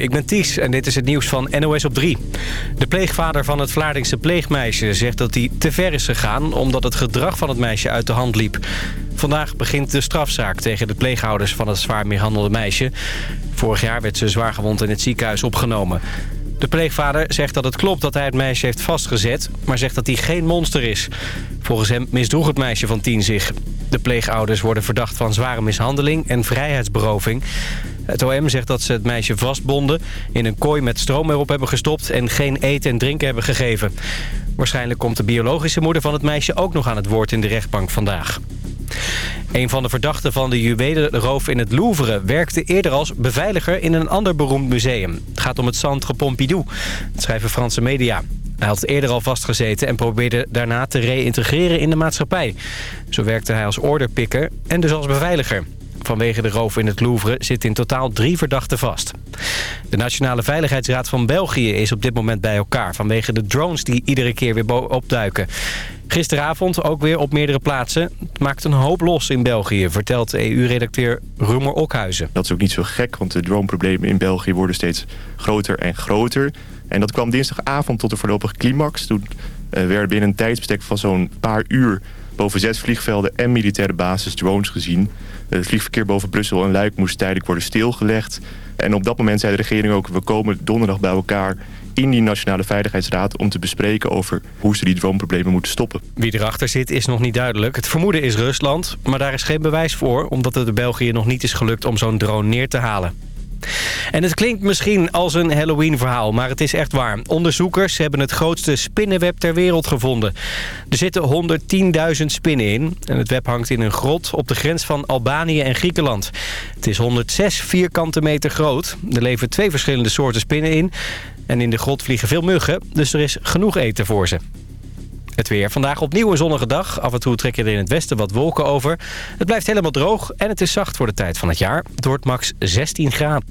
ik ben Ties en dit is het nieuws van NOS op 3. De pleegvader van het Vlaardingse pleegmeisje zegt dat hij te ver is gegaan... omdat het gedrag van het meisje uit de hand liep. Vandaag begint de strafzaak tegen de pleegouders van het zwaar mishandelde meisje. Vorig jaar werd ze zwaar gewond in het ziekenhuis opgenomen. De pleegvader zegt dat het klopt dat hij het meisje heeft vastgezet... maar zegt dat hij geen monster is. Volgens hem misdroeg het meisje van tien zich. De pleegouders worden verdacht van zware mishandeling en vrijheidsberoving. Het OM zegt dat ze het meisje vastbonden, in een kooi met stroom erop hebben gestopt... en geen eten en drinken hebben gegeven. Waarschijnlijk komt de biologische moeder van het meisje ook nog aan het woord in de rechtbank vandaag. Een van de verdachten van de juwelenroof in het Louvre... werkte eerder als beveiliger in een ander beroemd museum. Het gaat om het Centre Pompidou, dat schrijven Franse media. Hij had eerder al vastgezeten en probeerde daarna te reïntegreren in de maatschappij. Zo werkte hij als orderpikker en dus als beveiliger. Vanwege de roof in het Louvre zitten in totaal drie verdachten vast. De Nationale Veiligheidsraad van België is op dit moment bij elkaar... vanwege de drones die iedere keer weer opduiken. Gisteravond ook weer op meerdere plaatsen. Het maakt een hoop los in België, vertelt EU-redacteur Rumer Okhuizen. Dat is ook niet zo gek, want de droneproblemen in België worden steeds groter en groter. En dat kwam dinsdagavond tot de voorlopige climax. Toen uh, werden binnen een tijdsbestek van zo'n paar uur boven zes vliegvelden en militaire bases drones gezien. Het vliegverkeer boven Brussel en Luik moest tijdelijk worden stilgelegd. En op dat moment zei de regering ook... we komen donderdag bij elkaar in die Nationale Veiligheidsraad... om te bespreken over hoe ze die droomproblemen moeten stoppen. Wie erachter zit is nog niet duidelijk. Het vermoeden is Rusland, maar daar is geen bewijs voor... omdat het de België nog niet is gelukt om zo'n drone neer te halen. En het klinkt misschien als een Halloween-verhaal, maar het is echt waar. Onderzoekers hebben het grootste spinnenweb ter wereld gevonden. Er zitten 110.000 spinnen in. En het web hangt in een grot op de grens van Albanië en Griekenland. Het is 106 vierkante meter groot. Er leven twee verschillende soorten spinnen in. En in de grot vliegen veel muggen, dus er is genoeg eten voor ze. Het weer. Vandaag opnieuw een zonnige dag. Af en toe trekken er in het westen wat wolken over. Het blijft helemaal droog en het is zacht voor de tijd van het jaar. Het wordt max 16 graden.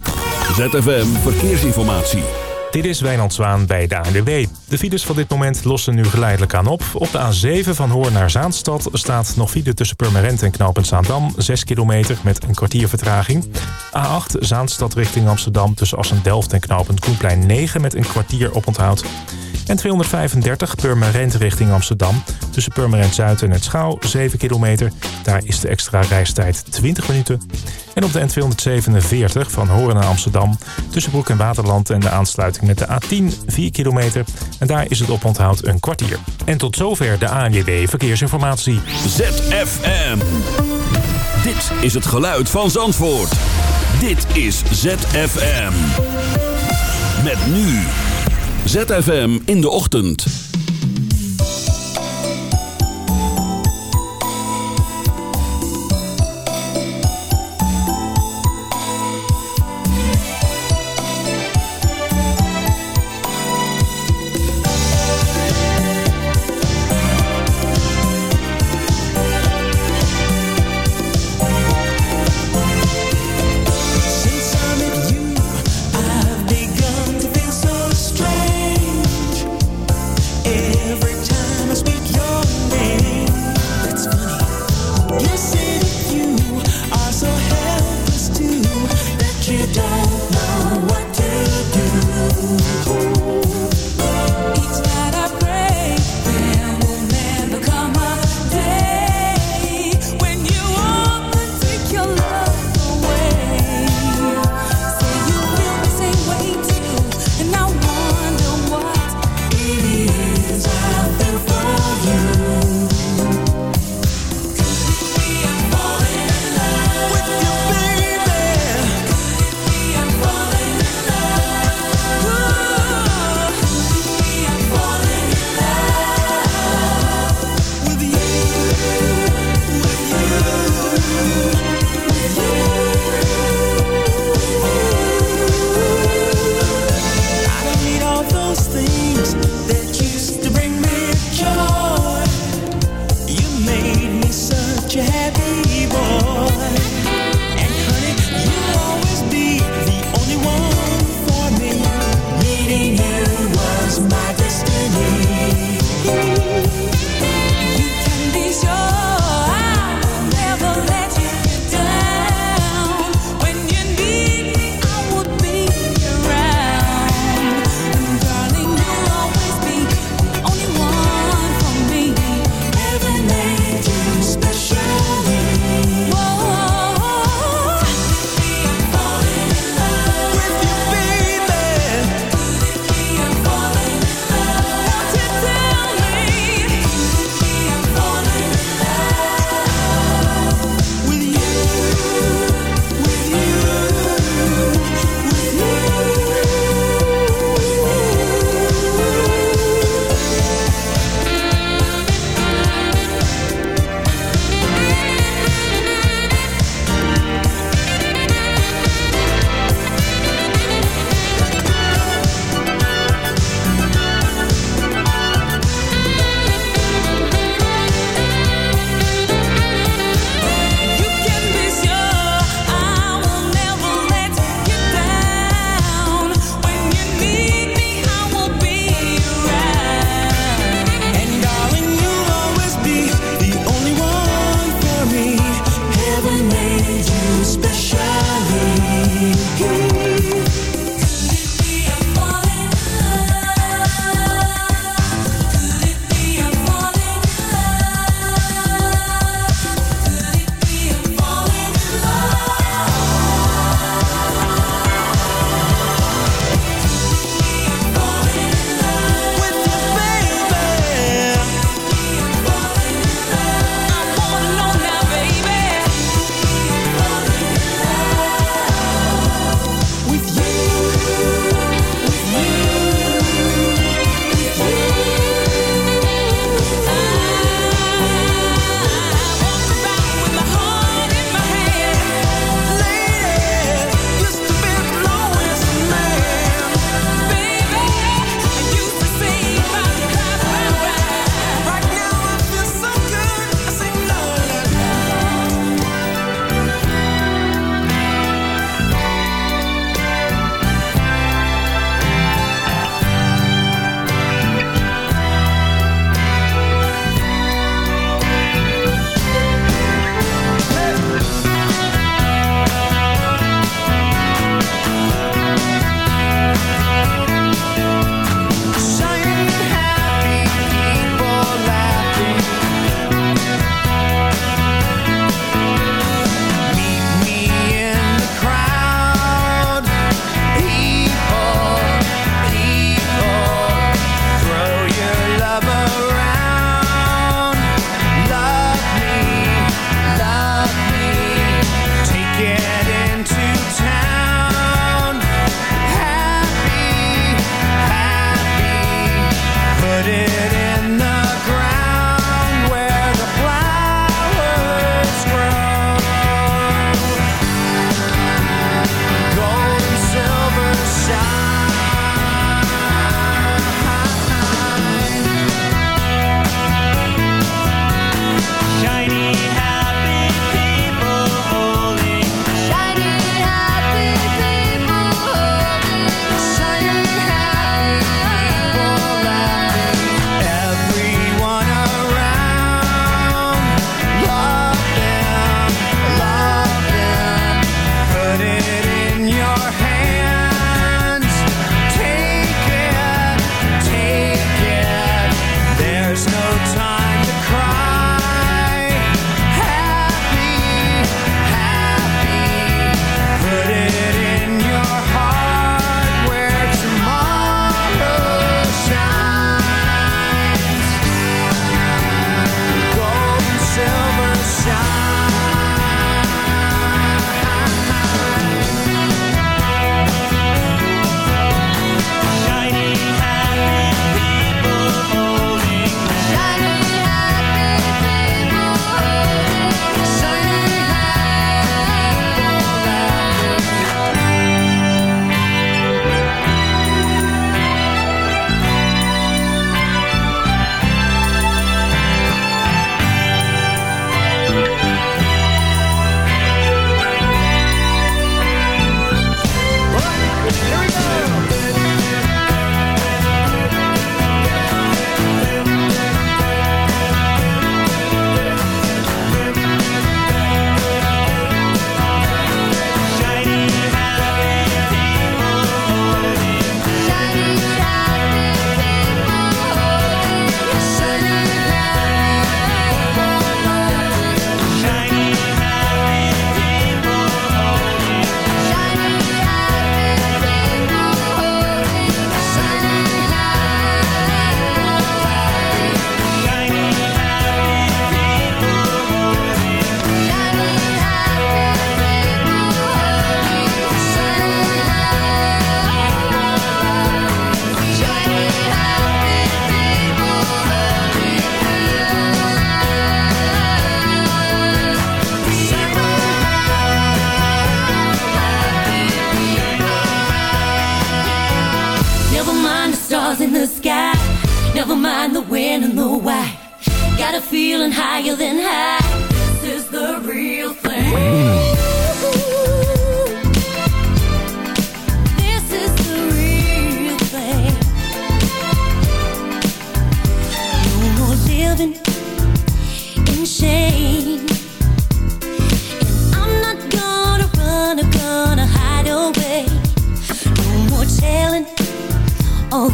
ZFM Verkeersinformatie. Dit is Wijnand Zwaan bij de ANWB. De files van dit moment lossen nu geleidelijk aan op. Op de A7 van Hoorn naar Zaanstad staat nog file tussen Purmerend en Knoopend Zaandam. 6 kilometer met een kwartier vertraging. A8 Zaanstad richting Amsterdam tussen Assen-Delft en Knoopend Koenplein 9 met een kwartier oponthoud. En 235 Purmerend richting Amsterdam. Tussen Purmerend Zuid en het Schouw 7 kilometer. Daar is de extra reistijd 20 minuten. En op de N247 van Horen naar Amsterdam. Tussen Broek en Waterland en de aansluiting met de A10 4 kilometer. En daar is het oponthoud een kwartier. En tot zover de ANJB Verkeersinformatie. ZFM. Dit is het geluid van Zandvoort. Dit is ZFM. Met nu... ZFM in de ochtend.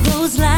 those lies.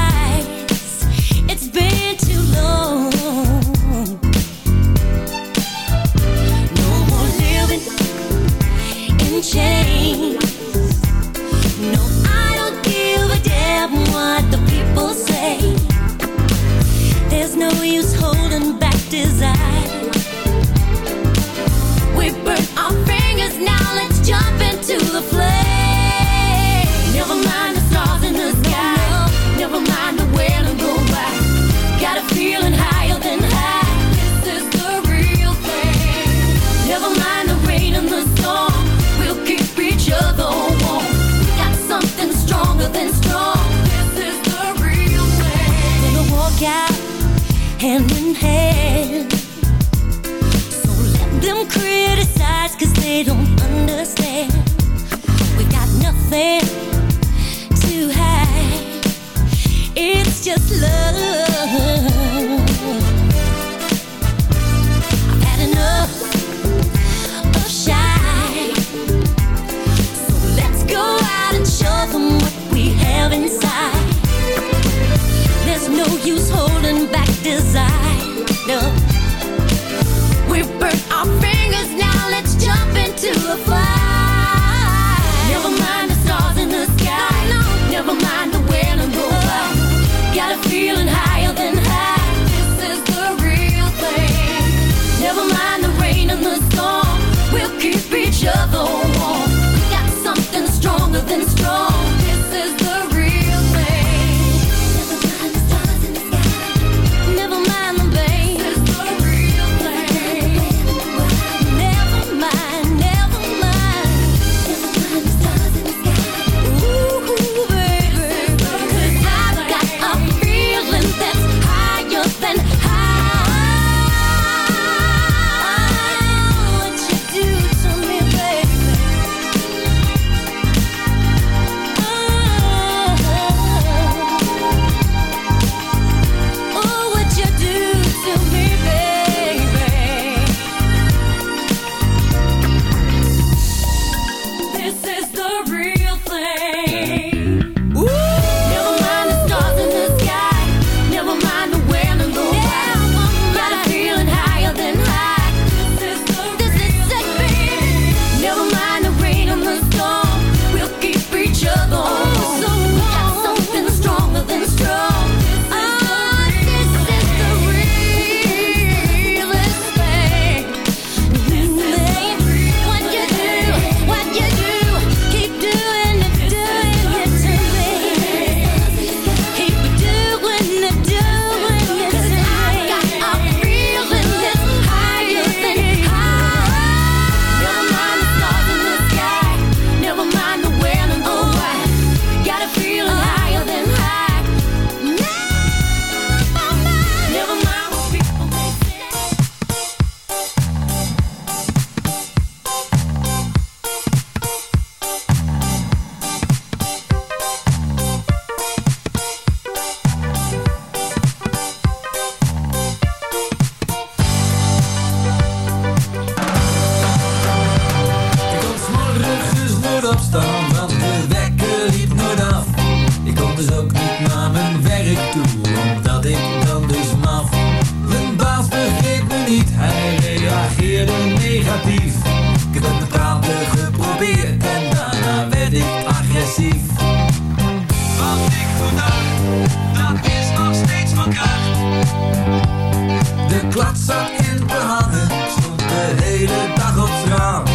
kladzak in behangen. Stond de hele dag op straat.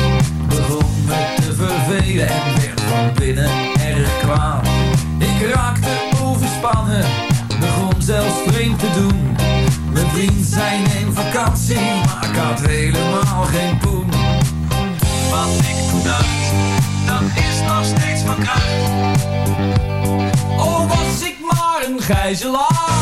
Begon me te vervelen en werd van binnen erg kwaad. Ik raakte overspannen, begon zelfs vreemd te doen. Mijn vriend zijn in vakantie, maar ik had helemaal geen poen. Wat ik toen dacht, dat is nog steeds van kracht. Oh, was ik maar een gijzelaar.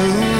you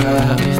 Yeah.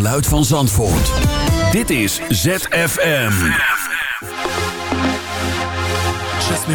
geluid van Zandvoort. Dit is ZFM. Trust me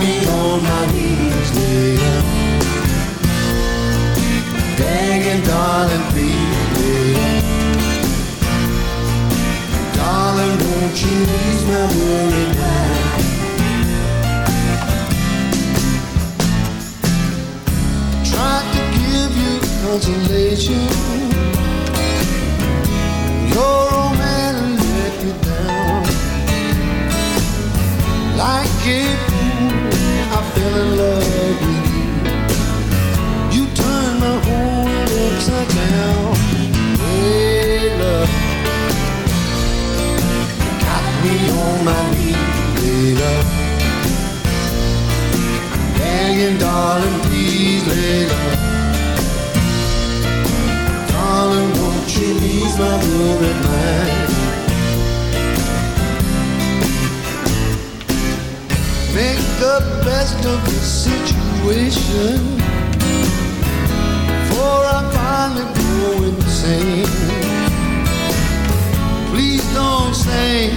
Me on my knees, later. Begging, darling, please, Darling, won't you ease my worry now? Tried to give you consolation. Your old man let me down. Like fool, I fell in love with you. You turned my whole world upside down. Love, got me on my knees, love. Begging, darling, please, hey, love. Darling, won't you ease my worried mind? Make the best of the situation before I finally go insane. Please don't say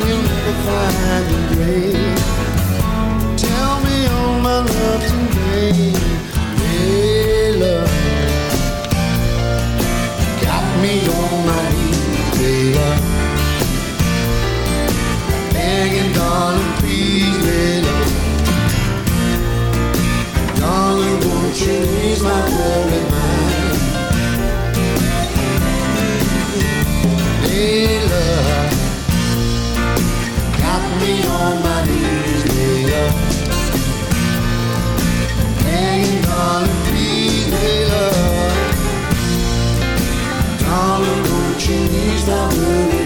we'll never find a grave. Tell me all my love's in opportunities down the road.